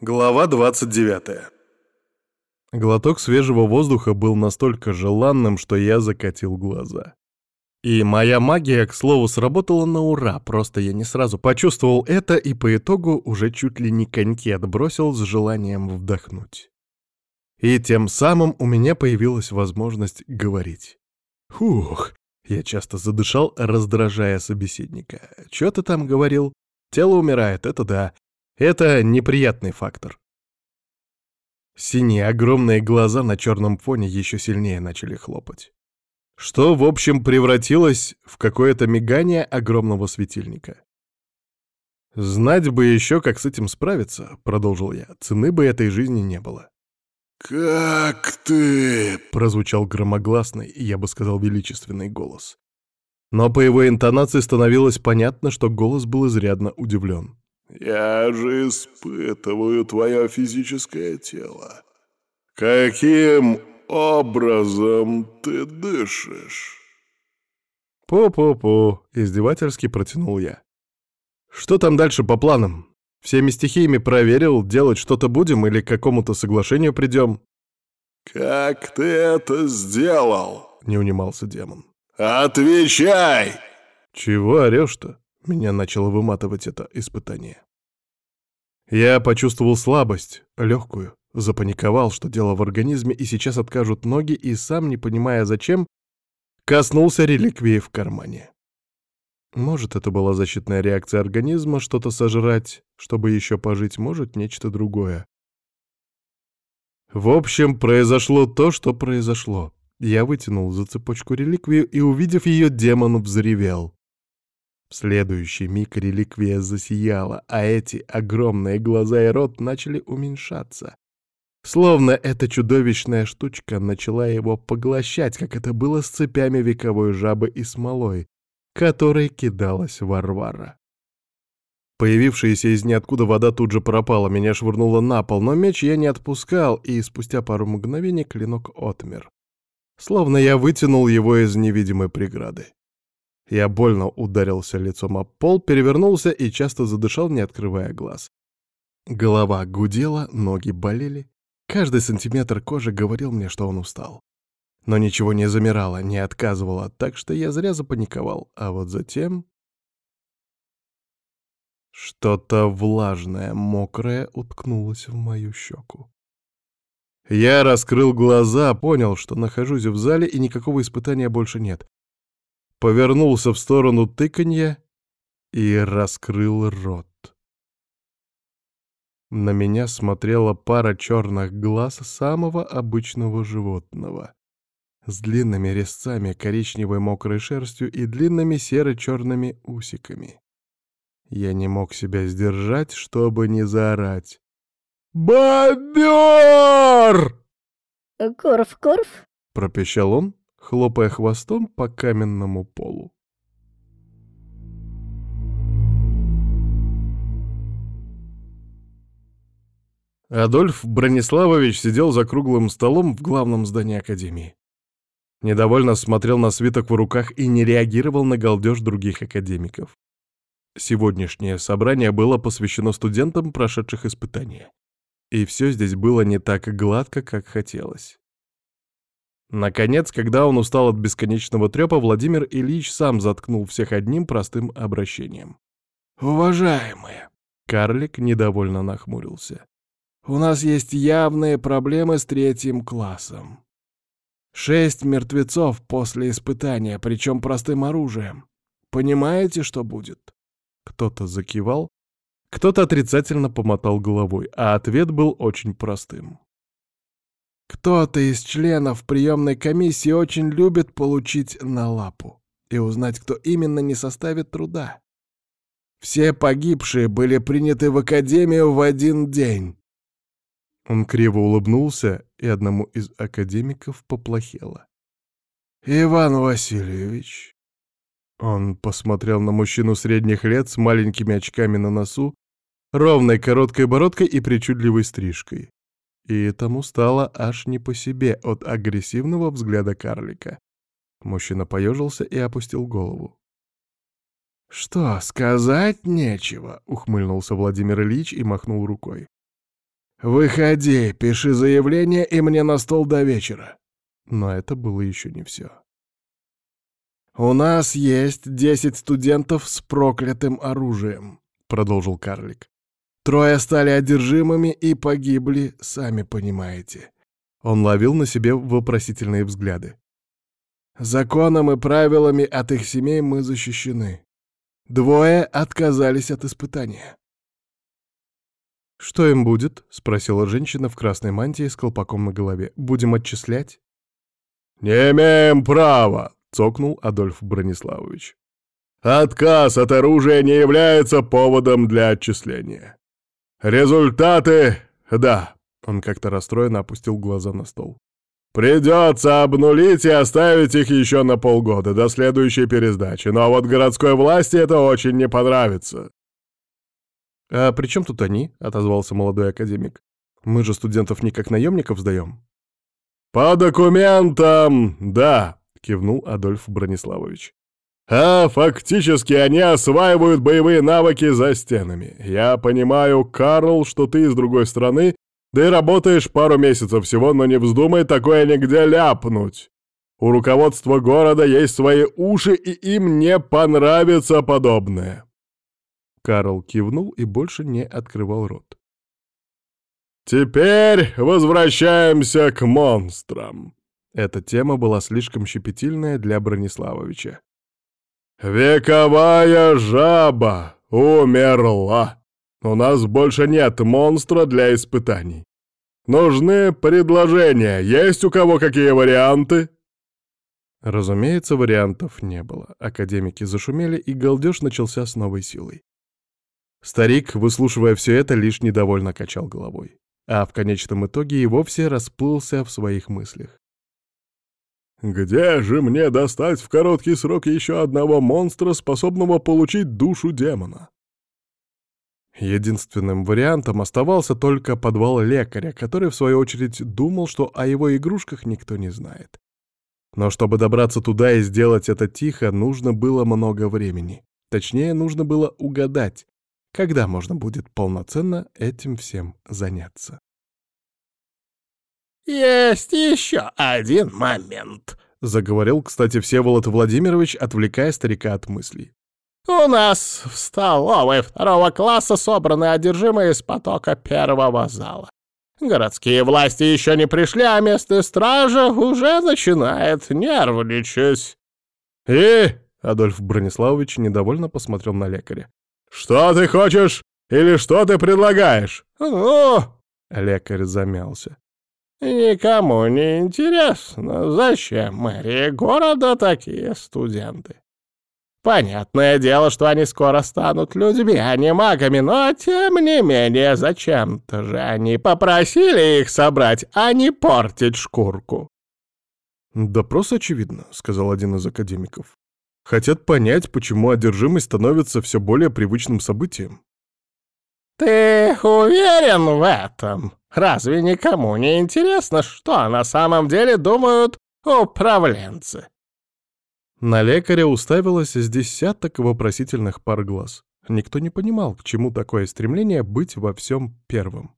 Глава 29. Глоток свежего воздуха был настолько желанным, что я закатил глаза. И моя магия, к слову, сработала на ура, просто я не сразу почувствовал это и по итогу уже чуть ли не коньки отбросил с желанием вдохнуть. И тем самым у меня появилась возможность говорить. Фух, я часто задышал, раздражая собеседника. «Чё ты там говорил? Тело умирает, это да. Это неприятный фактор. Синие огромные глаза на черном фоне еще сильнее начали хлопать. Что, в общем, превратилось в какое-то мигание огромного светильника. «Знать бы еще, как с этим справиться», — продолжил я. «Цены бы этой жизни не было». «Как ты?» — прозвучал громогласный, я бы сказал, величественный голос. Но по его интонации становилось понятно, что голос был изрядно удивлен. Я же испытываю твое физическое тело. Каким образом ты дышишь?» «Пу-пу-пу», — издевательски протянул я. «Что там дальше по планам? Всеми стихиями проверил, делать что-то будем или к какому-то соглашению придем?» «Как ты это сделал?» — не унимался демон. «Отвечай!» «Чего орешь-то?» Меня начало выматывать это испытание. Я почувствовал слабость, легкую, запаниковал, что дело в организме, и сейчас откажут ноги, и сам, не понимая зачем, коснулся реликвии в кармане. Может, это была защитная реакция организма, что-то сожрать, чтобы еще пожить, может, нечто другое. В общем, произошло то, что произошло. Я вытянул за цепочку реликвию и, увидев ее, демон взревел. В следующий миг реликвия засияла, а эти огромные глаза и рот начали уменьшаться. Словно эта чудовищная штучка начала его поглощать, как это было с цепями вековой жабы и смолой, которой кидалась Варвара. Появившаяся из ниоткуда вода тут же пропала, меня швырнуло на пол, но меч я не отпускал, и спустя пару мгновений клинок отмер. Словно я вытянул его из невидимой преграды. Я больно ударился лицом об пол, перевернулся и часто задышал, не открывая глаз. Голова гудела, ноги болели. Каждый сантиметр кожи говорил мне, что он устал. Но ничего не замирало, не отказывало, так что я зря запаниковал. А вот затем... Что-то влажное, мокрое уткнулось в мою щеку. Я раскрыл глаза, понял, что нахожусь в зале и никакого испытания больше нет повернулся в сторону тыканья и раскрыл рот. На меня смотрела пара черных глаз самого обычного животного с длинными резцами, коричневой мокрой шерстью и длинными серо-черными усиками. Я не мог себя сдержать, чтобы не заорать. «Бобер!» «Корф-корф?» — пропищал он, хлопая хвостом по каменному полу. Адольф Брониславович сидел за круглым столом в главном здании Академии. Недовольно смотрел на свиток в руках и не реагировал на галдеж других академиков. Сегодняшнее собрание было посвящено студентам, прошедших испытания. И все здесь было не так гладко, как хотелось. Наконец, когда он устал от бесконечного трёпа, Владимир Ильич сам заткнул всех одним простым обращением. «Уважаемые!» — карлик недовольно нахмурился. «У нас есть явные проблемы с третьим классом. Шесть мертвецов после испытания, причем простым оружием. Понимаете, что будет?» Кто-то закивал, кто-то отрицательно помотал головой, а ответ был очень простым. Кто-то из членов приемной комиссии очень любит получить на лапу. И узнать, кто именно, не составит труда. Все погибшие были приняты в академию в один день. Он криво улыбнулся, и одному из академиков поплохело. «Иван Васильевич». Он посмотрел на мужчину средних лет с маленькими очками на носу, ровной короткой бородкой и причудливой стрижкой и тому стало аж не по себе от агрессивного взгляда карлика. Мужчина поежился и опустил голову. «Что, сказать нечего?» — ухмыльнулся Владимир Ильич и махнул рукой. «Выходи, пиши заявление и мне на стол до вечера». Но это было еще не все. «У нас есть десять студентов с проклятым оружием», — продолжил карлик. «Трое стали одержимыми и погибли, сами понимаете». Он ловил на себе вопросительные взгляды. «Законом и правилами от их семей мы защищены. Двое отказались от испытания. «Что им будет?» — спросила женщина в красной мантии с колпаком на голове. «Будем отчислять?» «Не имеем права!» — цокнул Адольф Брониславович. «Отказ от оружия не является поводом для отчисления. Результаты... да!» — он как-то расстроенно опустил глаза на стол. «Придется обнулить и оставить их еще на полгода, до следующей пересдачи, но вот городской власти это очень не понравится». «А при чем тут они?» — отозвался молодой академик. «Мы же студентов не как наемников сдаем». «По документам, да», — кивнул Адольф Брониславович. «А фактически они осваивают боевые навыки за стенами. Я понимаю, Карл, что ты из другой страны, да и работаешь пару месяцев всего, но не вздумай такое нигде ляпнуть. У руководства города есть свои уши, и им не понравится подобное». Карл кивнул и больше не открывал рот. «Теперь возвращаемся к монстрам». Эта тема была слишком щепетильная для Брониславовича. «Вековая жаба умерла. У нас больше нет монстра для испытаний. Нужны предложения. Есть у кого какие варианты?» Разумеется, вариантов не было. Академики зашумели, и галдеж начался с новой силой. Старик, выслушивая все это, лишь недовольно качал головой. А в конечном итоге и вовсе расплылся в своих мыслях. «Где же мне достать в короткий срок еще одного монстра, способного получить душу демона?» Единственным вариантом оставался только подвал лекаря, который, в свою очередь, думал, что о его игрушках никто не знает. Но чтобы добраться туда и сделать это тихо, нужно было много времени. Точнее, нужно было угадать, когда можно будет полноценно этим всем заняться. «Есть еще один момент», — заговорил, кстати, Всеволод Владимирович, отвлекая старика от мыслей. «У нас в столовой второго класса собраны одержимые из потока первого зала. Городские власти еще не пришли, а местная стража уже начинает нервничать». «И...» — Адольф Брониславович недовольно посмотрел на лекаря. «Что ты хочешь или что ты предлагаешь?» «Ну...» — лекарь замялся. «Никому не интересно, зачем мэрии города такие студенты. Понятное дело, что они скоро станут людьми, а не магами, но тем не менее зачем-то же они попросили их собрать, а не портить шкурку». «Допрос очевидно», — сказал один из академиков. Хотят понять, почему одержимость становится все более привычным событием. «Ты уверен в этом? Разве никому не интересно, что на самом деле думают управленцы?» На лекаря уставилось с десяток вопросительных пар глаз. Никто не понимал, к чему такое стремление быть во всем первым.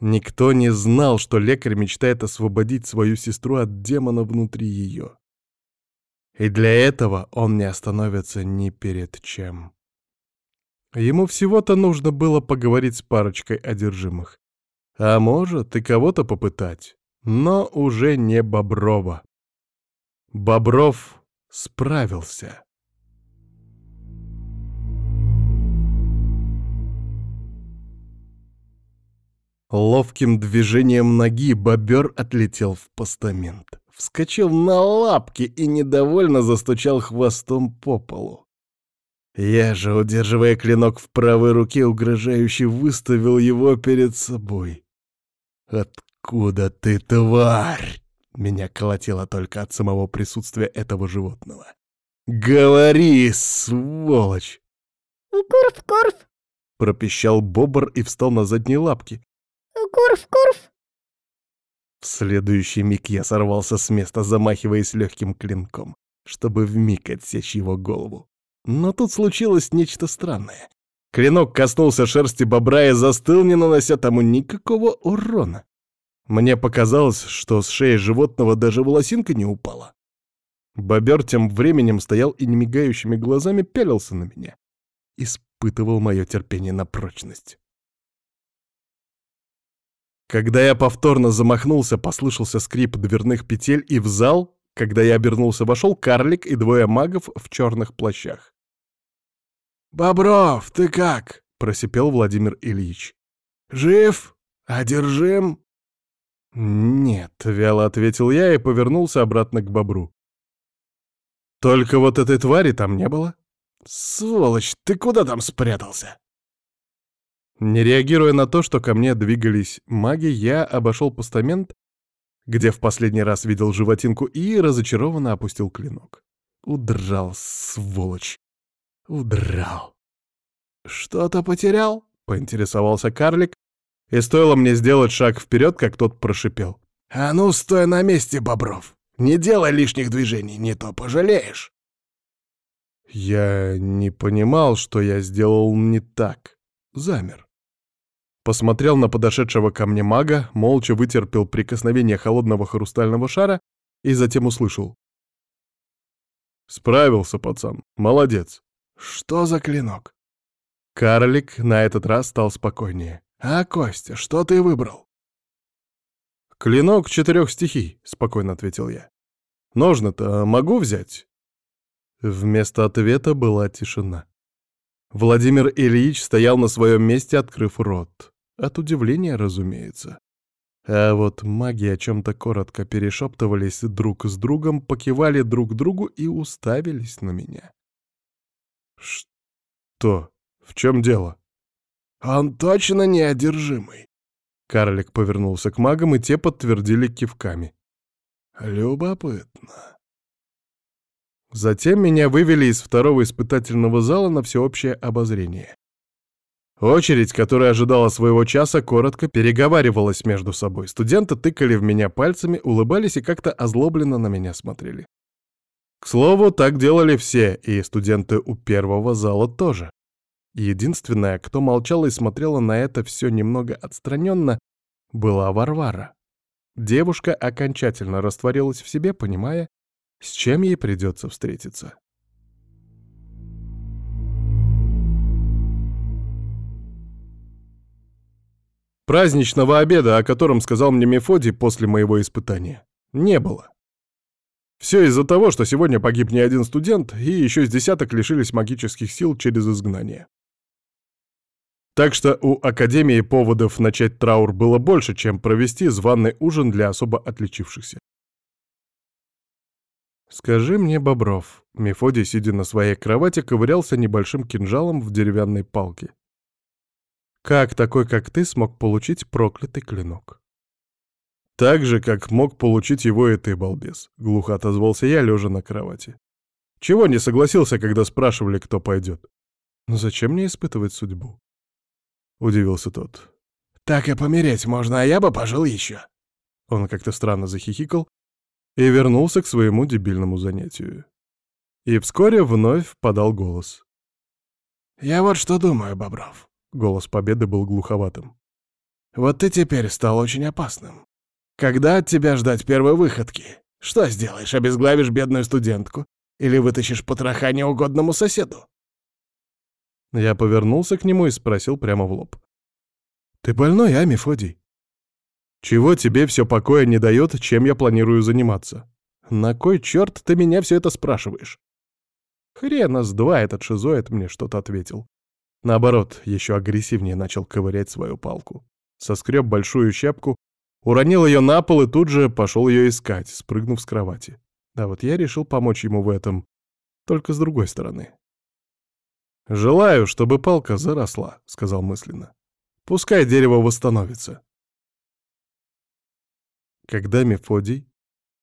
Никто не знал, что лекарь мечтает освободить свою сестру от демона внутри ее. И для этого он не остановится ни перед чем. Ему всего-то нужно было поговорить с парочкой одержимых. А может, и кого-то попытать. Но уже не Боброва. Бобров справился. Ловким движением ноги бобер отлетел в постамент вскочил на лапки и недовольно застучал хвостом по полу. Я же, удерживая клинок в правой руке, угрожающе выставил его перед собой. «Откуда ты, тварь?» Меня колотило только от самого присутствия этого животного. «Говори, сволочь!» «Курф, Курф!» — пропищал бобр и встал на задние лапки. «Курф, Курф!» В следующий миг я сорвался с места, замахиваясь легким клинком, чтобы вмиг отсечь его голову. Но тут случилось нечто странное. Клинок коснулся шерсти бобра и застыл, не нанося тому никакого урона. Мне показалось, что с шеи животного даже волосинка не упала. Бобер тем временем стоял и немигающими глазами пялился на меня. Испытывал мое терпение на прочность. Когда я повторно замахнулся, послышался скрип дверных петель, и в зал, когда я обернулся, вошел карлик и двое магов в черных плащах. «Бобров, ты как?» — просипел Владимир Ильич. «Жив? Одержим?» «Нет», — вяло ответил я и повернулся обратно к бобру. «Только вот этой твари там не было». «Сволочь, ты куда там спрятался?» Не реагируя на то, что ко мне двигались маги, я обошел постамент, где в последний раз видел животинку, и разочарованно опустил клинок. Удрал, сволочь. Удрал. «Что-то потерял?» — поинтересовался карлик, и стоило мне сделать шаг вперед, как тот прошипел. «А ну, стой на месте, Бобров! Не делай лишних движений, не то пожалеешь!» Я не понимал, что я сделал не так. Замер. Посмотрел на подошедшего ко мне мага, молча вытерпел прикосновение холодного хрустального шара и затем услышал. «Справился, пацан. Молодец. Что за клинок?» Карлик на этот раз стал спокойнее. «А, Костя, что ты выбрал?» «Клинок четырех стихий», — спокойно ответил я. «Ножны-то могу взять?» Вместо ответа была тишина. Владимир Ильич стоял на своем месте, открыв рот. От удивления, разумеется. А вот маги о чем-то коротко перешептывались друг с другом, покивали друг другу и уставились на меня. «Что? В чем дело?» «Он точно неодержимый!» Карлик повернулся к магам, и те подтвердили кивками. «Любопытно». Затем меня вывели из второго испытательного зала на всеобщее обозрение. Очередь, которая ожидала своего часа, коротко переговаривалась между собой. Студенты тыкали в меня пальцами, улыбались и как-то озлобленно на меня смотрели. К слову, так делали все, и студенты у первого зала тоже. Единственная, кто молчала и смотрела на это все немного отстраненно, была Варвара. Девушка окончательно растворилась в себе, понимая, с чем ей придется встретиться. Праздничного обеда, о котором сказал мне Мефодий после моего испытания, не было. Все из-за того, что сегодня погиб не один студент, и еще с десяток лишились магических сил через изгнание. Так что у Академии поводов начать траур было больше, чем провести званый ужин для особо отличившихся. «Скажи мне, Бобров», — Мефодий, сидя на своей кровати, ковырялся небольшим кинжалом в деревянной палке. «Как такой, как ты, смог получить проклятый клинок?» «Так же, как мог получить его и ты, балбес», — глухо отозвался я, лежа на кровати. «Чего не согласился, когда спрашивали, кто пойдет?» «Ну зачем мне испытывать судьбу?» — удивился тот. «Так и помереть можно, а я бы пожил еще». Он как-то странно захихикал, и вернулся к своему дебильному занятию. И вскоре вновь подал голос. «Я вот что думаю, Бобров». Голос Победы был глуховатым. «Вот ты теперь стал очень опасным. Когда от тебя ждать первой выходки? Что сделаешь, обезглавишь бедную студентку? Или вытащишь потроха неугодному соседу?» Я повернулся к нему и спросил прямо в лоб. «Ты больной, а, Мефодий?» Чего тебе все покоя не дает, чем я планирую заниматься? На кой черт ты меня все это спрашиваешь? Хрена с два этот шизоид мне что-то ответил. Наоборот, еще агрессивнее начал ковырять свою палку. Соскреб большую щепку, уронил ее на пол и тут же пошел ее искать, спрыгнув с кровати. А вот я решил помочь ему в этом, только с другой стороны. «Желаю, чтобы палка заросла», — сказал мысленно. «Пускай дерево восстановится. Когда Мефодий,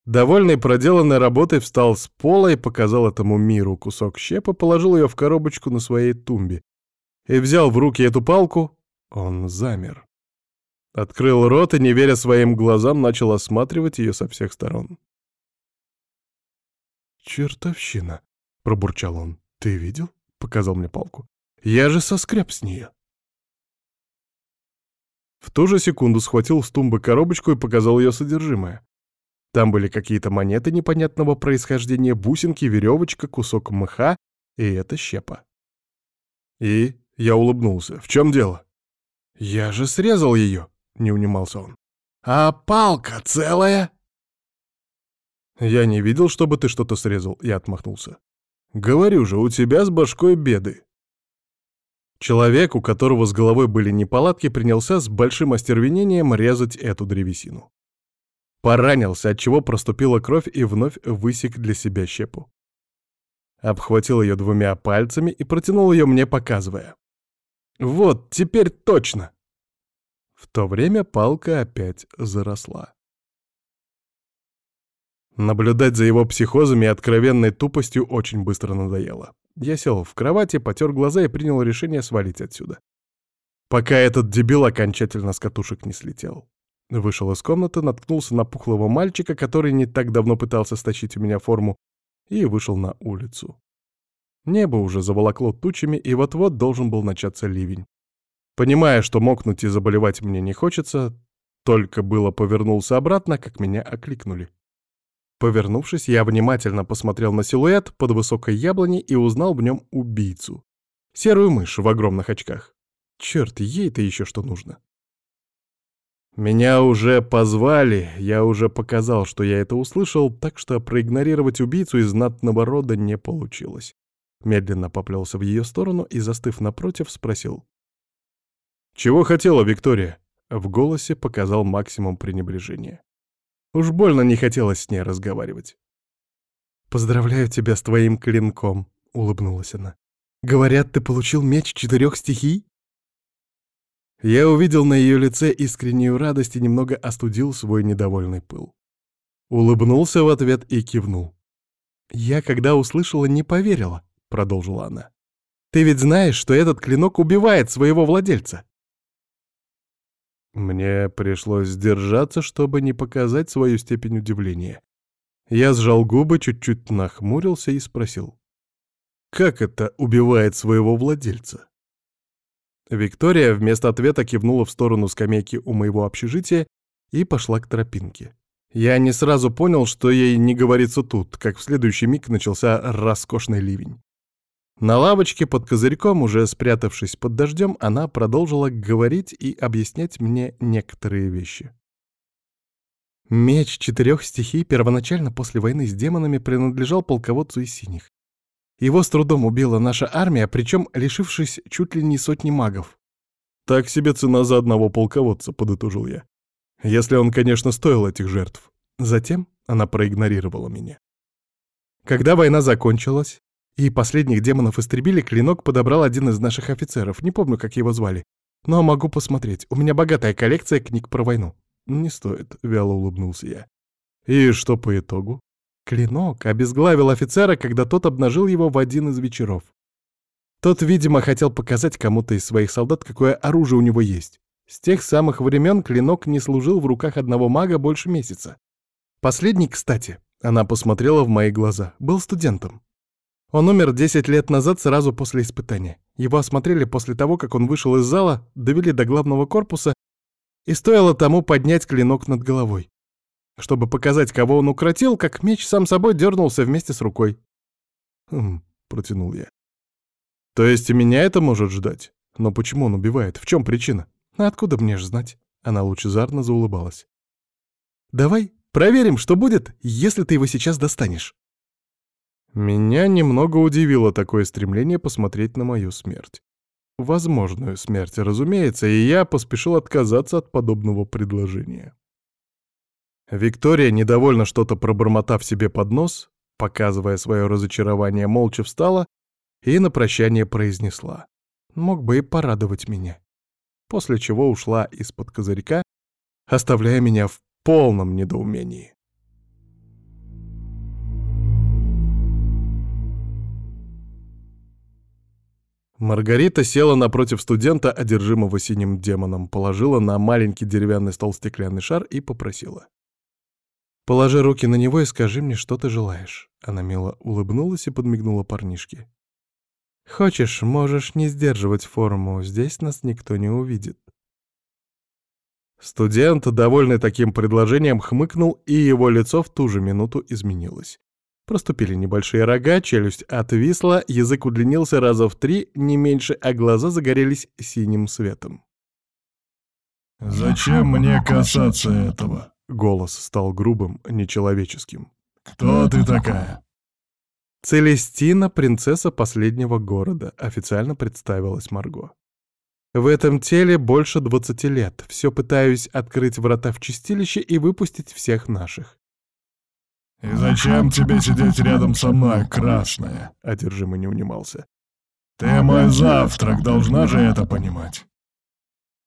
довольный проделанной работой, встал с пола и показал этому миру кусок щепа, положил ее в коробочку на своей тумбе и взял в руки эту палку, он замер. Открыл рот и, не веря своим глазам, начал осматривать ее со всех сторон. «Чертовщина!» — пробурчал он. «Ты видел?» — показал мне палку. Я же соскреб с нее. В ту же секунду схватил с тумбы коробочку и показал ее содержимое. Там были какие-то монеты непонятного происхождения, бусинки, веревочка, кусок мха, и это щепа. И я улыбнулся. В чем дело? Я же срезал ее, не унимался он. А палка целая? Я не видел, чтобы ты что-то срезал, я отмахнулся. Говорю же, у тебя с башкой беды. Человек, у которого с головой были неполадки, принялся с большим остервенением резать эту древесину. Поранился, от чего проступила кровь и вновь высек для себя щепу. Обхватил ее двумя пальцами и протянул ее мне, показывая. «Вот, теперь точно!» В то время палка опять заросла. Наблюдать за его психозами и откровенной тупостью очень быстро надоело. Я сел в кровати, потер глаза и принял решение свалить отсюда. Пока этот дебил окончательно с катушек не слетел. Вышел из комнаты, наткнулся на пухлого мальчика, который не так давно пытался стащить у меня форму, и вышел на улицу. Небо уже заволокло тучами, и вот-вот должен был начаться ливень. Понимая, что мокнуть и заболевать мне не хочется, только было повернулся обратно, как меня окликнули. Повернувшись, я внимательно посмотрел на силуэт под высокой яблоней и узнал в нем убийцу. Серую мышь в огромных очках. Черт, ей-то еще что нужно. Меня уже позвали, я уже показал, что я это услышал, так что проигнорировать убийцу из знатного рода не получилось. Медленно поплелся в ее сторону и, застыв напротив, спросил. «Чего хотела Виктория?» В голосе показал максимум пренебрежения. Уж больно не хотелось с ней разговаривать. «Поздравляю тебя с твоим клинком», — улыбнулась она. «Говорят, ты получил меч четырех стихий?» Я увидел на ее лице искреннюю радость и немного остудил свой недовольный пыл. Улыбнулся в ответ и кивнул. «Я, когда услышала, не поверила», — продолжила она. «Ты ведь знаешь, что этот клинок убивает своего владельца?» Мне пришлось сдержаться, чтобы не показать свою степень удивления. Я сжал губы, чуть-чуть нахмурился и спросил. «Как это убивает своего владельца?» Виктория вместо ответа кивнула в сторону скамейки у моего общежития и пошла к тропинке. Я не сразу понял, что ей не говорится тут, как в следующий миг начался роскошный ливень. На лавочке под козырьком, уже спрятавшись под дождем, она продолжила говорить и объяснять мне некоторые вещи. Меч четырех стихий первоначально после войны с демонами принадлежал полководцу из синих. Его с трудом убила наша армия, причем лишившись чуть ли не сотни магов. «Так себе цена за одного полководца», — подытожил я. «Если он, конечно, стоил этих жертв». Затем она проигнорировала меня. Когда война закончилась, и последних демонов истребили, клинок подобрал один из наших офицеров, не помню, как его звали. Но могу посмотреть, у меня богатая коллекция книг про войну. Не стоит, вяло улыбнулся я. И что по итогу? Клинок обезглавил офицера, когда тот обнажил его в один из вечеров. Тот, видимо, хотел показать кому-то из своих солдат, какое оружие у него есть. С тех самых времен клинок не служил в руках одного мага больше месяца. Последний, кстати, она посмотрела в мои глаза, был студентом. Он умер 10 лет назад сразу после испытания. Его осмотрели после того, как он вышел из зала, довели до главного корпуса, и стоило тому поднять клинок над головой. Чтобы показать, кого он укротил, как меч сам собой дернулся вместе с рукой. «Хм», — протянул я. «То есть и меня это может ждать? Но почему он убивает? В чем причина? А откуда мне ж знать?» Она лучезарно заулыбалась. «Давай проверим, что будет, если ты его сейчас достанешь». Меня немного удивило такое стремление посмотреть на мою смерть. Возможную смерть, разумеется, и я поспешил отказаться от подобного предложения. Виктория, недовольно что-то пробормотав себе под нос, показывая свое разочарование, молча встала и на прощание произнесла. Мог бы и порадовать меня. После чего ушла из-под козырька, оставляя меня в полном недоумении. Маргарита села напротив студента, одержимого синим демоном, положила на маленький деревянный стол стеклянный шар и попросила. «Положи руки на него и скажи мне, что ты желаешь». Она мило улыбнулась и подмигнула парнишке. Хочешь, можешь не сдерживать форму, здесь нас никто не увидит. Студент, довольный таким предложением, хмыкнул, и его лицо в ту же минуту изменилось. Проступили небольшие рога, челюсть отвисла, язык удлинился раза в три, не меньше, а глаза загорелись синим светом. «Зачем мне касаться этого?» Голос стал грубым, нечеловеческим. «Кто ты такая?» «Целестина, принцесса последнего города», — официально представилась Марго. В этом теле больше двадцати лет. Все пытаюсь открыть врата в чистилище и выпустить всех наших. «И зачем тебе сидеть рядом со мной, красная?» — одержимо не унимался. «Ты мой завтрак, должна же это понимать».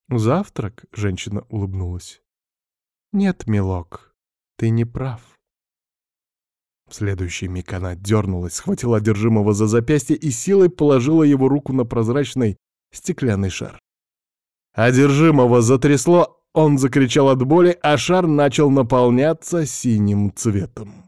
«Завтрак?» — женщина улыбнулась. «Нет, милок, ты не прав». В следующий миг она дернулась, схватила одержимого за запястье и силой положила его руку на прозрачный стеклянный шар. Одержимого затрясло, он закричал от боли, а шар начал наполняться синим цветом.